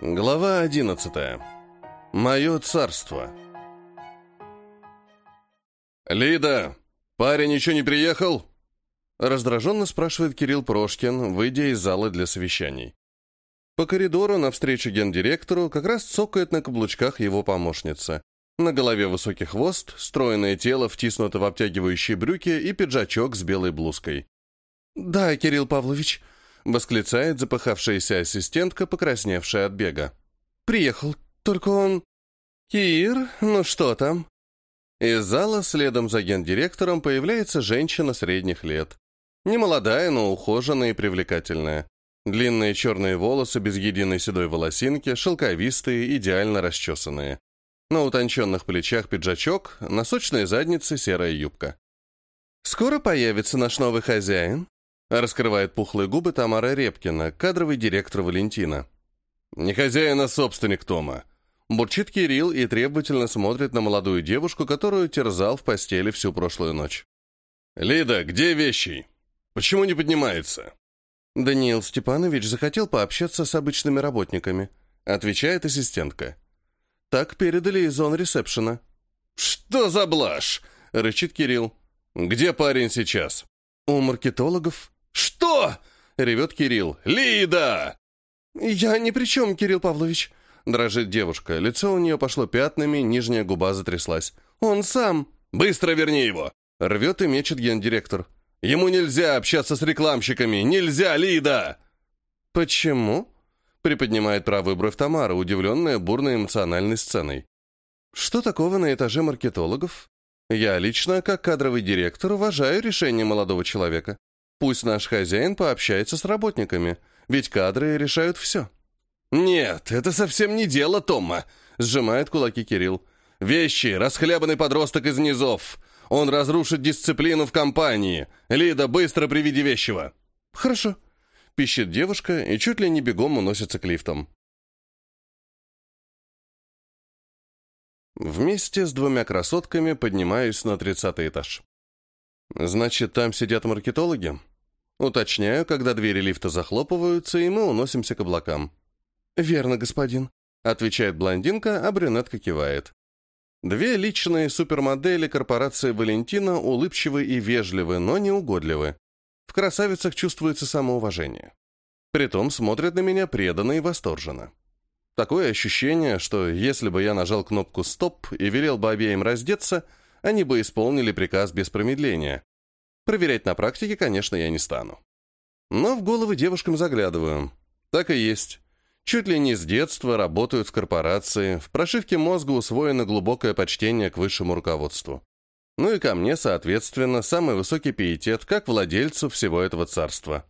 Глава 11. Мое царство. «Лида, парень еще не приехал?» Раздраженно спрашивает Кирилл Прошкин, выйдя из зала для совещаний. По коридору навстречу гендиректору как раз цокает на каблучках его помощница. На голове высокий хвост, стройное тело втиснуто в обтягивающие брюки и пиджачок с белой блузкой. «Да, Кирилл Павлович», восклицает запыхавшаяся ассистентка, покрасневшая от бега. «Приехал, только он...» «Кир, ну что там?» Из зала следом за гендиректором появляется женщина средних лет. Немолодая, но ухоженная и привлекательная. Длинные черные волосы без единой седой волосинки, шелковистые, идеально расчесанные. На утонченных плечах пиджачок, на сочной заднице серая юбка. «Скоро появится наш новый хозяин?» Раскрывает пухлые губы Тамара Репкина, кадровый директор Валентина. «Не хозяин, а собственник Тома». Бурчит Кирилл и требовательно смотрит на молодую девушку, которую терзал в постели всю прошлую ночь. «Лида, где вещи? Почему не поднимается?» Даниил Степанович захотел пообщаться с обычными работниками, отвечает ассистентка. Так передали из зон ресепшена. «Что за блажь?» — рычит Кирилл. «Где парень сейчас?» «У маркетологов», «Что?» — ревет Кирилл. «Лида!» «Я ни при чем, Кирилл Павлович», — дрожит девушка. Лицо у нее пошло пятнами, нижняя губа затряслась. «Он сам!» «Быстро верни его!» — рвет и мечет гендиректор. «Ему нельзя общаться с рекламщиками! Нельзя, Лида!» «Почему?» — приподнимает правую бровь Тамара, удивленная бурной эмоциональной сценой. «Что такого на этаже маркетологов? Я лично, как кадровый директор, уважаю решение молодого человека. Пусть наш хозяин пообщается с работниками, ведь кадры решают все. «Нет, это совсем не дело Тома», — сжимает кулаки Кирилл. «Вещи, расхлябанный подросток из низов. Он разрушит дисциплину в компании. Лида, быстро приведи вещего». «Хорошо», — пищит девушка и чуть ли не бегом уносится к лифтам. Вместе с двумя красотками поднимаюсь на тридцатый этаж. Значит, там сидят маркетологи? Уточняю, когда двери лифта захлопываются, и мы уносимся к облакам. «Верно, господин», — отвечает блондинка, а брюнетка кивает. Две личные супермодели корпорации «Валентина» улыбчивы и вежливы, но не угодливы. В красавицах чувствуется самоуважение. Притом смотрят на меня преданно и восторженно. Такое ощущение, что если бы я нажал кнопку «Стоп» и велел бы обеим раздеться, они бы исполнили приказ без промедления. Проверять на практике, конечно, я не стану. Но в головы девушкам заглядываю. Так и есть. Чуть ли не с детства работают в корпорации, в прошивке мозга усвоено глубокое почтение к высшему руководству. Ну и ко мне, соответственно, самый высокий пиетет, как владельцу всего этого царства.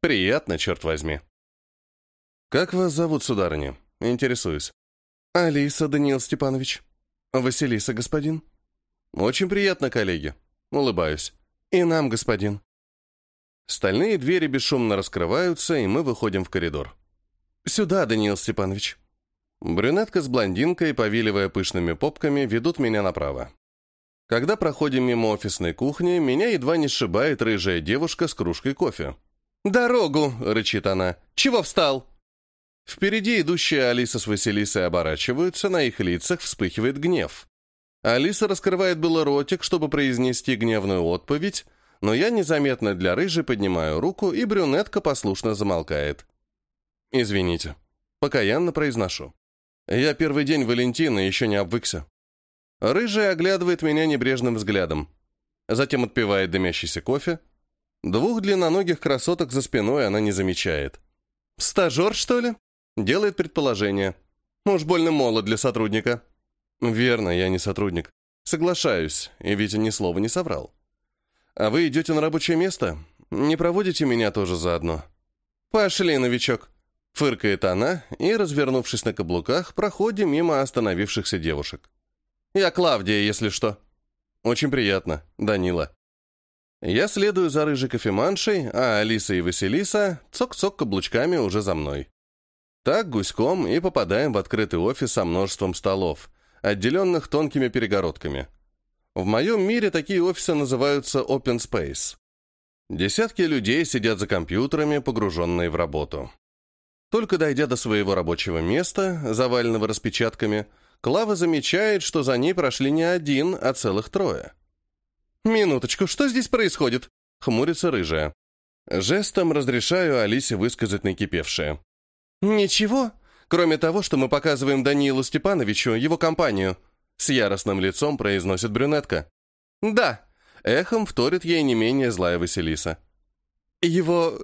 Приятно, черт возьми. «Как вас зовут, сударыня?» Интересуюсь. «Алиса Даниил Степанович». «Василиса, господин». «Очень приятно, коллеги». Улыбаюсь. «И нам, господин». Стальные двери бесшумно раскрываются, и мы выходим в коридор. «Сюда, Даниил Степанович». Брюнетка с блондинкой, повиливая пышными попками, ведут меня направо. Когда проходим мимо офисной кухни, меня едва не сшибает рыжая девушка с кружкой кофе. «Дорогу!» — рычит она. «Чего встал?» Впереди идущие Алиса с Василисой оборачиваются, на их лицах вспыхивает гнев. Алиса раскрывает было ротик, чтобы произнести гневную отповедь, но я незаметно для рыжей поднимаю руку, и брюнетка послушно замолкает. «Извините». Покаянно произношу. «Я первый день Валентина еще не обвыкся». Рыжая оглядывает меня небрежным взглядом. Затем отпивает дымящийся кофе. Двух длинноногих красоток за спиной она не замечает. «Стажер, что ли?» Делает предположение. «Уж больно молод для сотрудника». «Верно, я не сотрудник. Соглашаюсь, и Витя ни слова не соврал. А вы идете на рабочее место? Не проводите меня тоже заодно?» «Пошли, новичок», — фыркает она, и, развернувшись на каблуках, проходим мимо остановившихся девушек. «Я Клавдия, если что». «Очень приятно, Данила». Я следую за рыжей кофеманшей, а Алиса и Василиса цок-цок каблучками уже за мной. Так гуськом и попадаем в открытый офис со множеством столов — отделенных тонкими перегородками. В моем мире такие офисы называются open space. Десятки людей сидят за компьютерами, погруженные в работу. Только дойдя до своего рабочего места, заваленного распечатками, Клава замечает, что за ней прошли не один, а целых трое. «Минуточку, что здесь происходит?» — хмурится рыжая. Жестом разрешаю Алисе высказать накипевшее. «Ничего, кроме того, что мы показываем Даниилу Степановичу его компанию», с яростным лицом произносит брюнетка. «Да», — эхом вторит ей не менее злая Василиса. «Его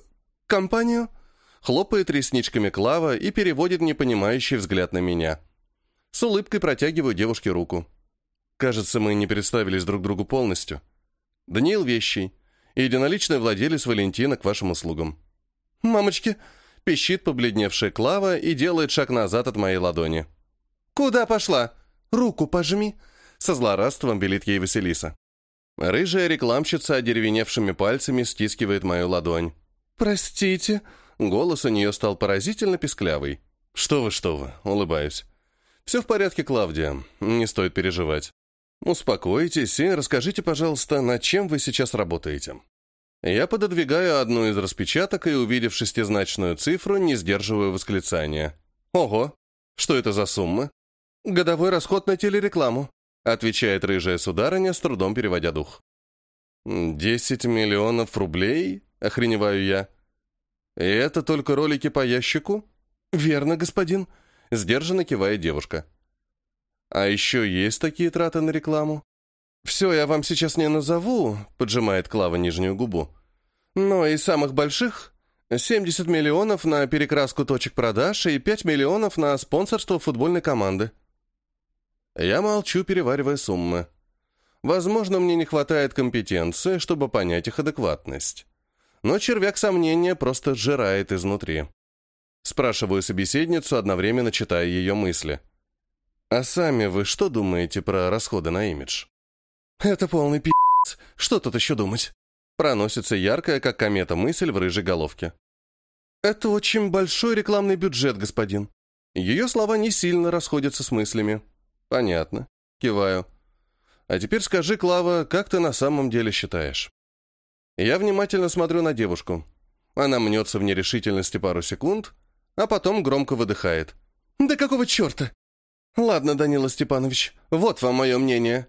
компанию?» Хлопает ресничками Клава и переводит непонимающий взгляд на меня. С улыбкой протягиваю девушке руку. Кажется, мы не представились друг другу полностью. Даниил Вещий, единоличный владелец Валентина к вашим услугам. «Мамочки!» — пищит побледневшая Клава и делает шаг назад от моей ладони. «Куда пошла? Руку пожми!» — со злорадством велит ей Василиса. Рыжая рекламщица одеревеневшими пальцами стискивает мою ладонь. «Простите», Голос у нее стал поразительно песклявый. «Что вы, что вы», — улыбаюсь. «Все в порядке, Клавдия, не стоит переживать. Успокойтесь и расскажите, пожалуйста, над чем вы сейчас работаете». Я пододвигаю одну из распечаток и, увидев шестизначную цифру, не сдерживаю восклицания. «Ого! Что это за сумма?» «Годовой расход на телерекламу», отвечает рыжая сударыня, с трудом переводя дух. «Десять миллионов рублей?» — охреневаю я. «И это только ролики по ящику?» «Верно, господин», — сдержанно кивает девушка. «А еще есть такие траты на рекламу?» «Все я вам сейчас не назову», — поджимает Клава нижнюю губу. «Но из самых больших 70 миллионов на перекраску точек продаж и 5 миллионов на спонсорство футбольной команды». Я молчу, переваривая суммы. Возможно, мне не хватает компетенции, чтобы понять их адекватность но червяк сомнения просто сжирает изнутри. Спрашиваю собеседницу, одновременно читая ее мысли. «А сами вы что думаете про расходы на имидж?» «Это полный пи***ц. Что тут еще думать?» Проносится яркая, как комета, мысль в рыжей головке. «Это очень большой рекламный бюджет, господин». Ее слова не сильно расходятся с мыслями. «Понятно». Киваю. «А теперь скажи, Клава, как ты на самом деле считаешь?» Я внимательно смотрю на девушку. Она мнется в нерешительности пару секунд, а потом громко выдыхает. «Да какого черта?» «Ладно, Данила Степанович, вот вам мое мнение.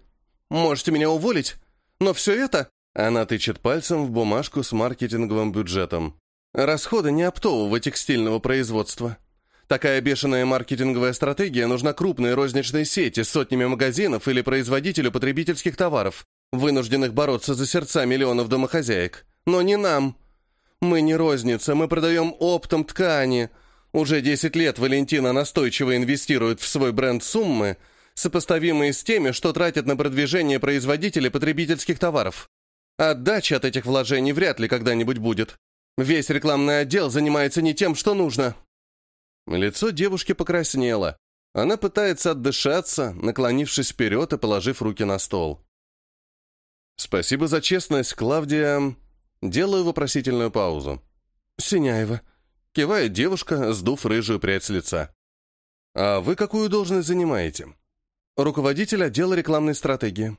Можете меня уволить, но все это...» Она тычет пальцем в бумажку с маркетинговым бюджетом. «Расходы не оптового текстильного производства. Такая бешеная маркетинговая стратегия нужна крупной розничной сети с сотнями магазинов или производителю потребительских товаров вынужденных бороться за сердца миллионов домохозяек. Но не нам. Мы не розница, мы продаем оптом ткани. Уже 10 лет Валентина настойчиво инвестирует в свой бренд суммы, сопоставимые с теми, что тратят на продвижение производители потребительских товаров. Отдача от этих вложений вряд ли когда-нибудь будет. Весь рекламный отдел занимается не тем, что нужно. Лицо девушки покраснело. Она пытается отдышаться, наклонившись вперед и положив руки на стол. «Спасибо за честность, Клавдия...» Делаю вопросительную паузу. «Синяева», — кивает девушка, сдув рыжую прядь с лица. «А вы какую должность занимаете?» «Руководитель отдела рекламной стратегии».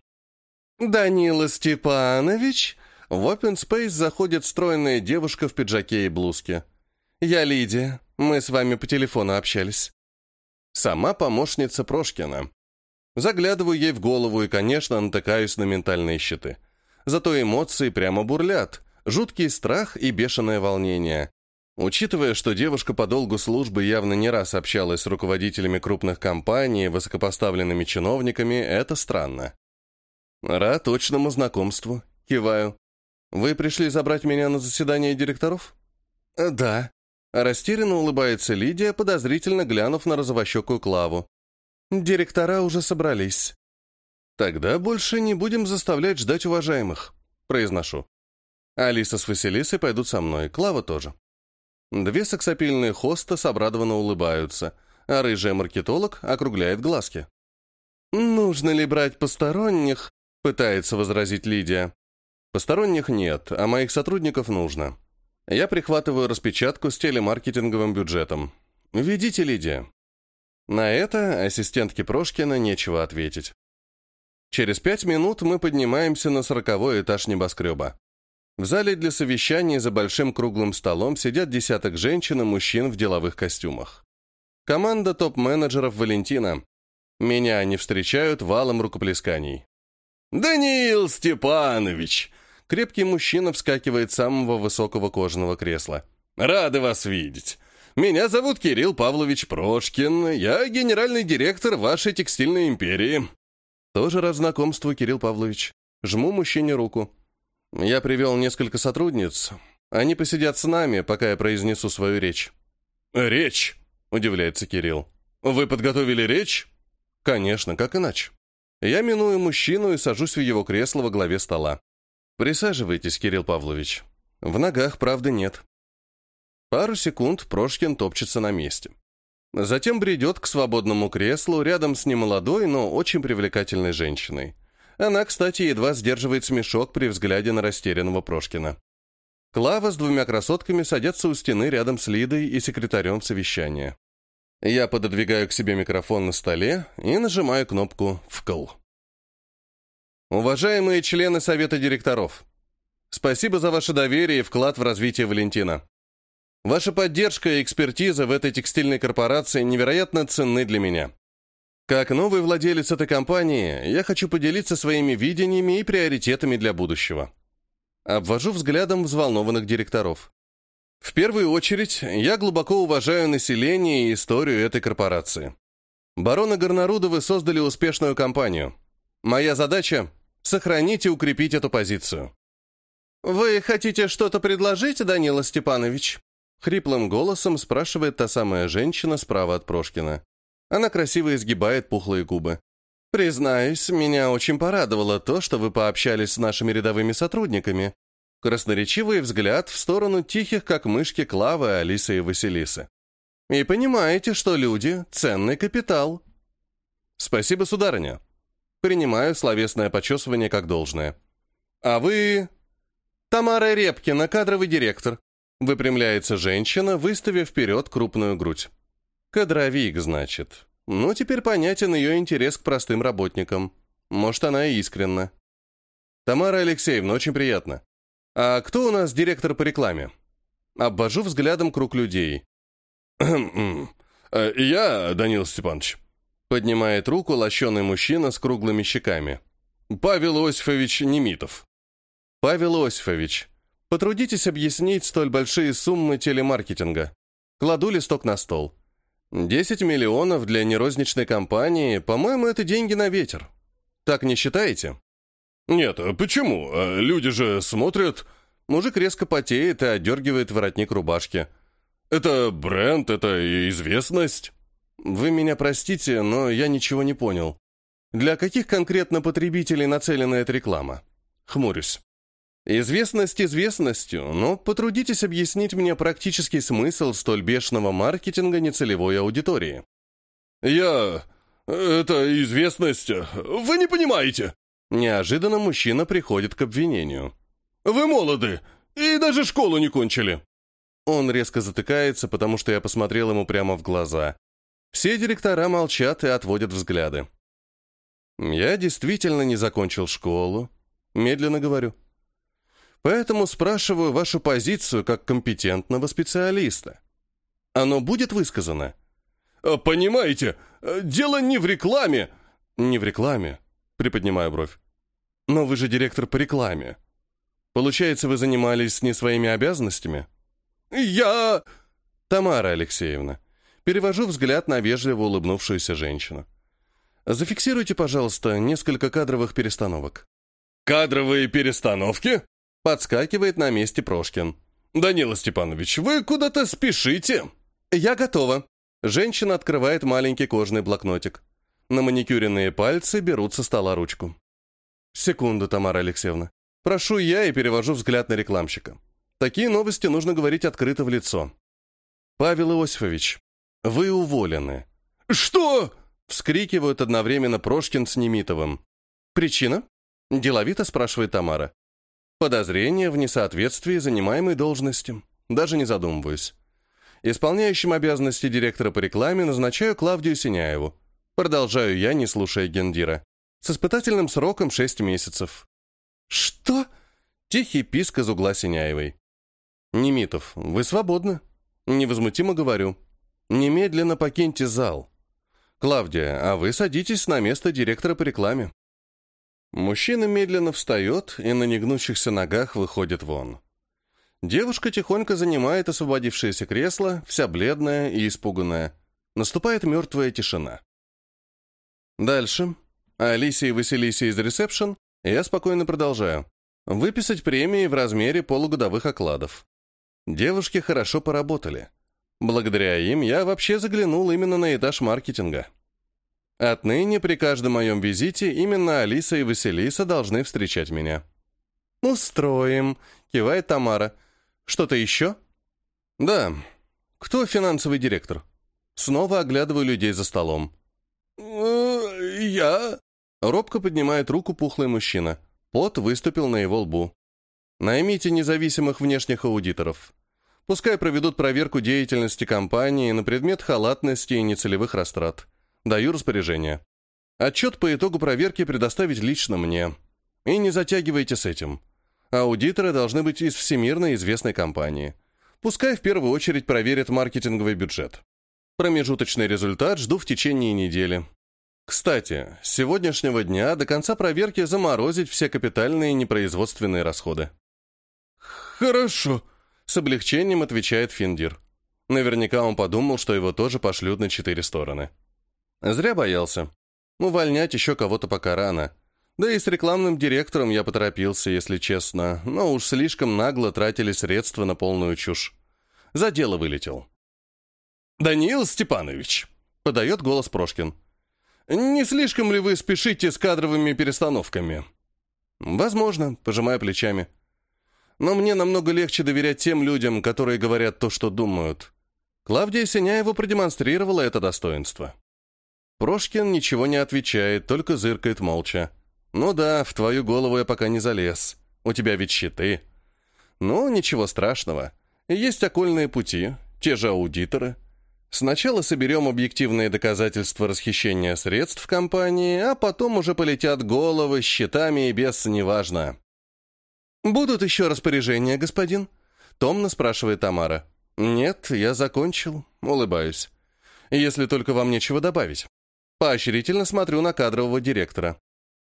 «Данила Степанович?» В Open Space заходит стройная девушка в пиджаке и блузке. «Я Лидия. Мы с вами по телефону общались». Сама помощница Прошкина. Заглядываю ей в голову и, конечно, натыкаюсь на ментальные щиты. Зато эмоции прямо бурлят. Жуткий страх и бешеное волнение. Учитывая, что девушка по долгу службы явно не раз общалась с руководителями крупных компаний, высокопоставленными чиновниками, это странно. Рад точному знакомству. Киваю. Вы пришли забрать меня на заседание директоров? Да. Растерянно улыбается Лидия, подозрительно глянув на розовощекую Клаву. Директора уже собрались. Тогда больше не будем заставлять ждать уважаемых, произношу. Алиса с Василисой пойдут со мной, Клава тоже. Две сексапильные хоста обрадованно улыбаются, а рыжая маркетолог округляет глазки. «Нужно ли брать посторонних?» — пытается возразить Лидия. «Посторонних нет, а моих сотрудников нужно. Я прихватываю распечатку с телемаркетинговым бюджетом. Ведите, Лидия». На это ассистентке Прошкина нечего ответить. Через пять минут мы поднимаемся на сороковой этаж небоскреба. В зале для совещаний за большим круглым столом сидят десяток женщин и мужчин в деловых костюмах. Команда топ-менеджеров Валентина. Меня они встречают валом рукоплесканий. «Даниил Степанович!» Крепкий мужчина вскакивает с самого высокого кожаного кресла. «Рады вас видеть. Меня зовут Кирилл Павлович Прошкин. Я генеральный директор вашей текстильной империи». Тоже рад знакомству, Кирилл Павлович. Жму мужчине руку. Я привел несколько сотрудниц. Они посидят с нами, пока я произнесу свою речь. «Речь?» — удивляется Кирилл. «Вы подготовили речь?» «Конечно, как иначе?» Я миную мужчину и сажусь в его кресло во главе стола. «Присаживайтесь, Кирилл Павлович. В ногах, правда, нет». Пару секунд Прошкин топчется на месте. Затем бредет к свободному креслу рядом с немолодой, но очень привлекательной женщиной. Она, кстати, едва сдерживает смешок при взгляде на растерянного Прошкина. Клава с двумя красотками садятся у стены рядом с Лидой и секретарем совещания. Я пододвигаю к себе микрофон на столе и нажимаю кнопку «Вкл». Уважаемые члены Совета директоров, спасибо за ваше доверие и вклад в развитие Валентина. Ваша поддержка и экспертиза в этой текстильной корпорации невероятно ценны для меня. Как новый владелец этой компании, я хочу поделиться своими видениями и приоритетами для будущего. Обвожу взглядом взволнованных директоров. В первую очередь, я глубоко уважаю население и историю этой корпорации. Бароны Горнарудовы создали успешную компанию. Моя задача — сохранить и укрепить эту позицию. «Вы хотите что-то предложить, Данила Степанович?» Хриплым голосом спрашивает та самая женщина справа от Прошкина. Она красиво изгибает пухлые губы. «Признаюсь, меня очень порадовало то, что вы пообщались с нашими рядовыми сотрудниками». Красноречивый взгляд в сторону тихих, как мышки, Клавы, Алисы и Василисы. «И понимаете, что люди — ценный капитал». «Спасибо, сударыня». Принимаю словесное почесывание как должное. «А вы...» «Тамара Репкина, кадровый директор», Выпрямляется женщина, выставив вперед крупную грудь. Кадровик, значит. Ну, теперь понятен ее интерес к простым работникам. Может, она и искренна. Тамара Алексеевна, очень приятно. А кто у нас директор по рекламе? Обвожу взглядом круг людей. Э, «Я, Данил Степанович», — поднимает руку лощеный мужчина с круглыми щеками. «Павел Осифович Немитов». «Павел Осифович, потрудитесь объяснить столь большие суммы телемаркетинга. Кладу листок на стол. 10 миллионов для нерозничной компании, по-моему, это деньги на ветер. Так не считаете? Нет, а почему? А люди же смотрят... Мужик резко потеет и отдергивает воротник рубашки. Это бренд, это известность. Вы меня простите, но я ничего не понял. Для каких конкретно потребителей нацелена эта реклама? Хмурюсь. Известность известностью, но потрудитесь объяснить мне практический смысл столь бешеного маркетинга нецелевой аудитории. Я... это известность... Вы не понимаете. Неожиданно мужчина приходит к обвинению. Вы молоды и даже школу не кончили. Он резко затыкается, потому что я посмотрел ему прямо в глаза. Все директора молчат и отводят взгляды. Я действительно не закончил школу. Медленно говорю. Поэтому спрашиваю вашу позицию как компетентного специалиста. Оно будет высказано? «Понимаете, дело не в рекламе». «Не в рекламе», — приподнимаю бровь. «Но вы же директор по рекламе. Получается, вы занимались не своими обязанностями?» «Я...» «Тамара Алексеевна». Перевожу взгляд на вежливо улыбнувшуюся женщину. «Зафиксируйте, пожалуйста, несколько кадровых перестановок». «Кадровые перестановки?» Подскакивает на месте Прошкин. «Данила Степанович, вы куда-то спешите?» «Я готова». Женщина открывает маленький кожаный блокнотик. На маникюренные пальцы берут со стола ручку. «Секунду, Тамара Алексеевна. Прошу я и перевожу взгляд на рекламщика. Такие новости нужно говорить открыто в лицо. Павел Иосифович, вы уволены». «Что?» — вскрикивают одновременно Прошкин с Немитовым. «Причина?» — деловито спрашивает Тамара. Подозрение в несоответствии занимаемой должности. Даже не задумываюсь. Исполняющим обязанности директора по рекламе назначаю Клавдию Синяеву. Продолжаю я, не слушая гендира. С испытательным сроком 6 месяцев. «Что? Тихий писк из угла Синяевой. «Немитов, вы свободны?» Невозмутимо говорю. «Немедленно покиньте зал. Клавдия, а вы садитесь на место директора по рекламе». Мужчина медленно встает и на негнущихся ногах выходит вон. Девушка тихонько занимает освободившееся кресло, вся бледная и испуганная. Наступает мертвая тишина. Дальше. Алисия и Василисе из ресепшн я спокойно продолжаю. Выписать премии в размере полугодовых окладов. Девушки хорошо поработали. Благодаря им я вообще заглянул именно на этаж маркетинга. Отныне при каждом моем визите именно Алиса и Василиса должны встречать меня. «Устроим», — кивает Тамара. «Что-то еще?» «Да. Кто финансовый директор?» Снова оглядываю людей за столом. «Э, «Я...» Робко поднимает руку пухлый мужчина. Пот выступил на его лбу. Наймите независимых внешних аудиторов. Пускай проведут проверку деятельности компании на предмет халатности и нецелевых растрат. Даю распоряжение. Отчет по итогу проверки предоставить лично мне. И не затягивайте с этим. Аудиторы должны быть из всемирно известной компании. Пускай в первую очередь проверят маркетинговый бюджет. Промежуточный результат жду в течение недели. Кстати, с сегодняшнего дня до конца проверки заморозить все капитальные непроизводственные расходы. «Хорошо», — с облегчением отвечает Финдир. Наверняка он подумал, что его тоже пошлют на четыре стороны. Зря боялся. Увольнять еще кого-то пока рано. Да и с рекламным директором я поторопился, если честно, но уж слишком нагло тратили средства на полную чушь. За дело вылетел. «Даниил Степанович», — подает голос Прошкин. Не слишком ли вы спешите с кадровыми перестановками? Возможно, пожимая плечами. Но мне намного легче доверять тем людям, которые говорят то, что думают. Клавдия Синяева продемонстрировала это достоинство. Прошкин ничего не отвечает, только зыркает молча. «Ну да, в твою голову я пока не залез. У тебя ведь щиты». «Ну, ничего страшного. Есть окольные пути, те же аудиторы». Сначала соберем объективные доказательства расхищения средств компании, а потом уже полетят головы, счетами и без, неважно. «Будут еще распоряжения, господин?» — томно спрашивает Тамара. «Нет, я закончил», — улыбаюсь. «Если только вам нечего добавить». Поощрительно смотрю на кадрового директора.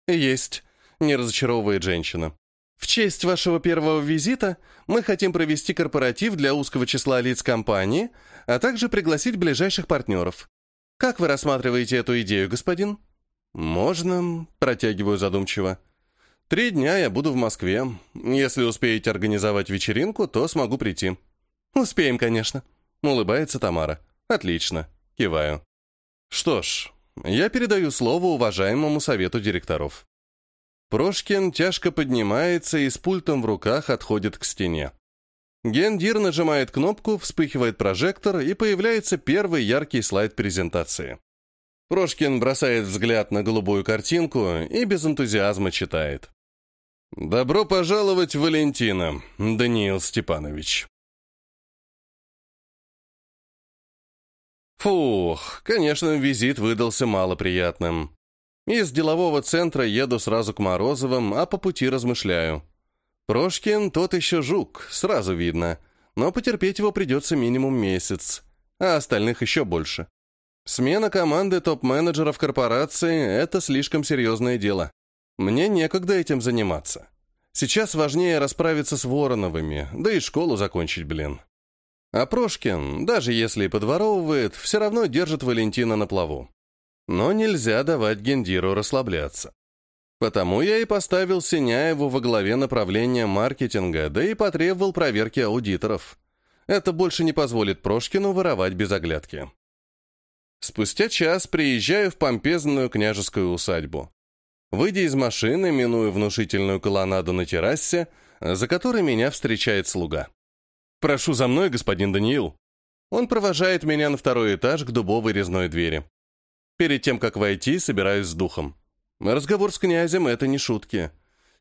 «Есть», — не разочаровывает женщина. В честь вашего первого визита мы хотим провести корпоратив для узкого числа лиц компании, а также пригласить ближайших партнеров. Как вы рассматриваете эту идею, господин? Можно, протягиваю задумчиво. Три дня я буду в Москве. Если успеете организовать вечеринку, то смогу прийти. Успеем, конечно. Улыбается Тамара. Отлично. Киваю. Что ж, я передаю слово уважаемому совету директоров. Прошкин тяжко поднимается и с пультом в руках отходит к стене. Гендир нажимает кнопку, вспыхивает прожектор, и появляется первый яркий слайд презентации. Прошкин бросает взгляд на голубую картинку и без энтузиазма читает. «Добро пожаловать, Валентина, Даниил Степанович». Фух, конечно, визит выдался малоприятным. Из делового центра еду сразу к Морозовым, а по пути размышляю. Прошкин тот еще жук, сразу видно, но потерпеть его придется минимум месяц, а остальных еще больше. Смена команды топ-менеджеров корпорации – это слишком серьезное дело. Мне некогда этим заниматься. Сейчас важнее расправиться с Вороновыми, да и школу закончить, блин. А Прошкин, даже если и подворовывает, все равно держит Валентина на плаву. Но нельзя давать Гендиру расслабляться. Потому я и поставил Синяеву во главе направления маркетинга, да и потребовал проверки аудиторов. Это больше не позволит Прошкину воровать без оглядки. Спустя час приезжаю в помпезную княжескую усадьбу. Выйдя из машины, миную внушительную колоннаду на террасе, за которой меня встречает слуга. «Прошу за мной, господин Даниил». Он провожает меня на второй этаж к дубовой резной двери. Перед тем, как войти, собираюсь с духом. Разговор с князем — это не шутки.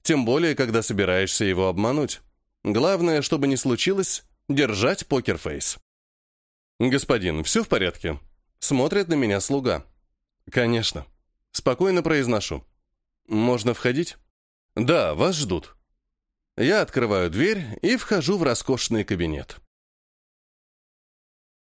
Тем более, когда собираешься его обмануть. Главное, чтобы не случилось, держать покерфейс. «Господин, все в порядке?» Смотрит на меня слуга. «Конечно». Спокойно произношу. «Можно входить?» «Да, вас ждут». Я открываю дверь и вхожу в роскошный кабинет.